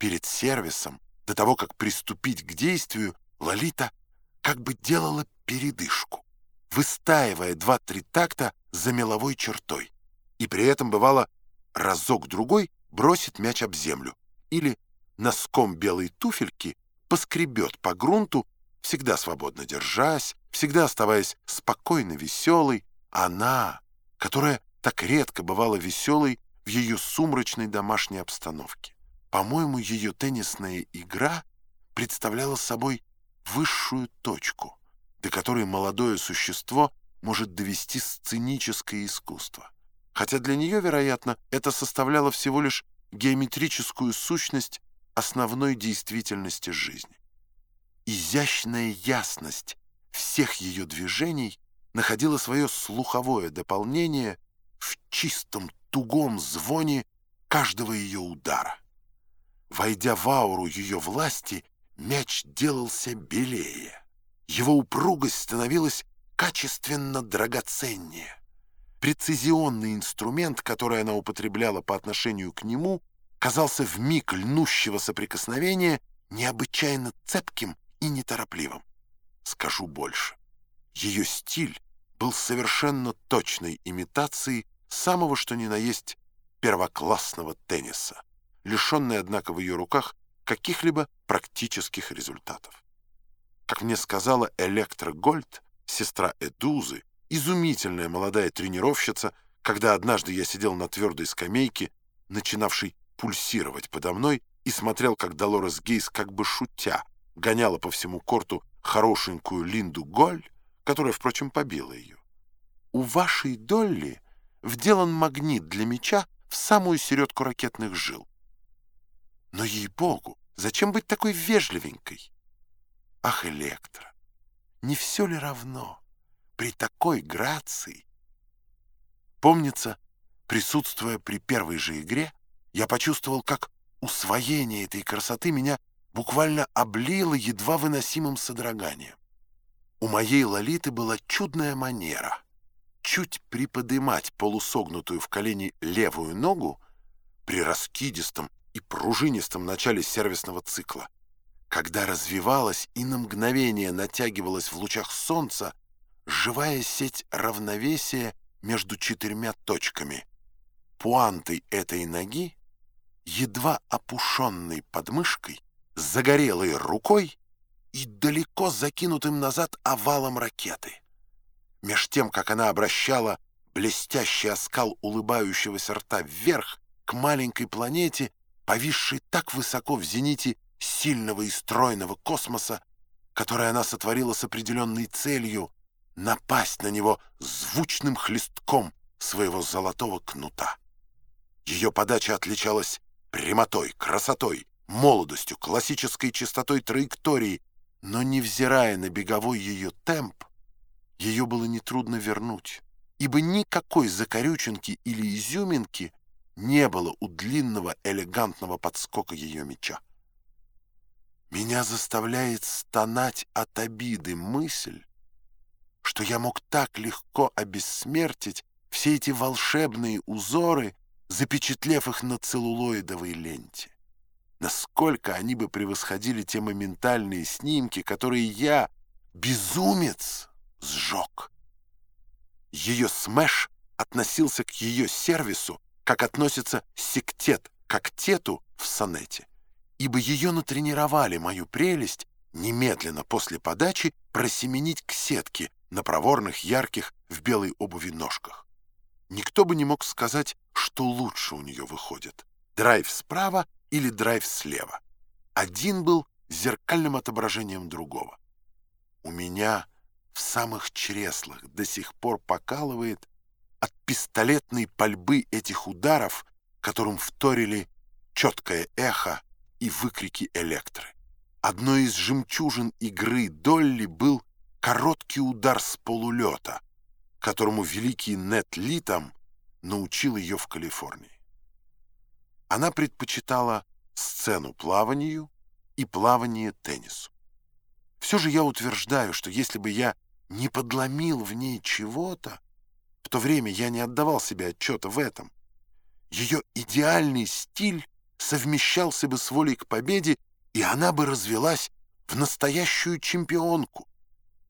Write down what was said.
Перед сервисом, до того, как приступить к действию, Лолита как бы делала передышку, выстаивая два-три такта за меловой чертой. И при этом, бывало, разок-другой бросит мяч об землю или носком белой туфельки поскребет по грунту, всегда свободно держась, всегда оставаясь спокойно веселой, она, которая так редко бывала веселой в ее сумрачной домашней обстановке. По-моему, ее теннисная игра представляла собой высшую точку, до которой молодое существо может довести сценическое искусство. Хотя для нее, вероятно, это составляло всего лишь геометрическую сущность основной действительности жизни. Изящная ясность всех ее движений находила свое слуховое дополнение в чистом тугом звоне каждого ее удара. Войдя в ауру ее власти, мяч делался белее. Его упругость становилась качественно драгоценнее. Прецизионный инструмент, который она употребляла по отношению к нему, казался в миг льнущего соприкосновения необычайно цепким и неторопливым. Скажу больше. Ее стиль был совершенно точной имитацией самого что ни на есть первоклассного тенниса, лишенной, однако, в ее руках каких-либо практических результатов. Как мне сказала Электра Гольд, сестра Эдузы, изумительная молодая тренировщица, когда однажды я сидел на твердой скамейке, начинавшей пульсировать подо мной, и смотрел, как Долорес Гейс, как бы шутя, гоняла по всему корту хорошенькую Линду Голь, которая, впрочем, побила ее. У вашей Долли вделан магнит для меча в самую середку ракетных жил. Но, ей-богу, зачем быть такой вежливенькой? Ах, Электро, не все ли равно при такой грации? Помнится, присутствуя при первой же игре, я почувствовал, как усвоение этой красоты меня буквально облило едва выносимым содроганием. У моей Лолиты была чудная манера чуть приподымать полусогнутую в колени левую ногу при раскидистом и пружинистом начале сервисного цикла, когда развивалась и на мгновение натягивалась в лучах солнца живая сеть равновесия между четырьмя точками. Пуантой этой ноги, едва опушенной подмышкой, загорелой рукой и далеко закинутым назад овалом ракеты. Меж тем, как она обращала блестящий оскал улыбающегося рта вверх к маленькой планете, повисшей так высоко в зените сильного и стройного космоса, который она сотворила с определенной целью напасть на него звучным хлестком своего золотого кнута. Ее подача отличалась прямотой, красотой, молодостью, классической чистотой траектории, но, невзирая на беговой ее темп, ее было нетрудно вернуть, ибо никакой закорюченки или изюминки не было у длинного элегантного подскока ее меча. Меня заставляет стонать от обиды мысль, что я мог так легко обессмертить все эти волшебные узоры, запечатлев их на целлулоидовой ленте. Насколько они бы превосходили те моментальные снимки, которые я, безумец, сжег. Ее смеш относился к ее сервису, как относится сектет к актету в сонете, ибо ее натренировали мою прелесть немедленно после подачи просеменить к сетке на проворных, ярких, в белой обуви ножках. Никто бы не мог сказать, что лучше у нее выходит. Драйв справа или драйв слева. Один был зеркальным отображением другого. У меня в самых чреслах до сих пор покалывает от пистолетной пальбы этих ударов, которым вторили четкое эхо и выкрики электры. Одной из жемчужин игры Долли был короткий удар с полулета, которому великий Нет Литом научил ее в Калифорнии. Она предпочитала сцену плаванию и плавание теннису. Все же я утверждаю, что если бы я не подломил в ней чего-то, то время я не отдавал себе отчета в этом, ее идеальный стиль совмещался бы с волей к победе, и она бы развелась в настоящую чемпионку,